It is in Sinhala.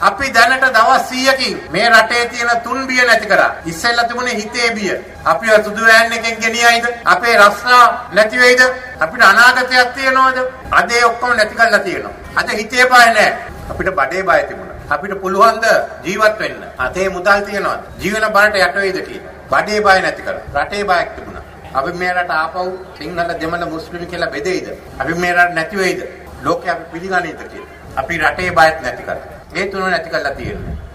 අපි දැනට දවස් 100කින් මේ රටේ තියෙන තුන් බිය නැති කරා. ඉස්සෙල්ලා තිබුණේ හිතේ බිය. අපිව සුදු වෑන් එකෙන් ගෙනියයිද? අපේ රස්නා නැති වෙයිද? අපිට අනාගතයක් තියනවද? අද ඒ ඔක්කොම නැති කරලා තියෙනවා. අද හිතේ බය නැහැ. අපිට බඩේ බය තිබුණා. අපිට පුළුවන් ද ජීවත් වෙන්න? අතේ මුදල් තියනවද? ජීවන බරට යට වෙයිද කියලා. බඩේ බය නැති කරා. රටේ බයක් තිබුණා. අපි මේ රට ආපහු සිංහල දෙමළ මුස්ලිම් කියලා බෙදෙයිද? අපි මේ රට නැති වෙයිද? ලෝකේ අපි පිළිගන්නේද කියලා. අපි රටේ බයත් නැති කරා. ඒ තුන නැති කරලා තියෙනවා.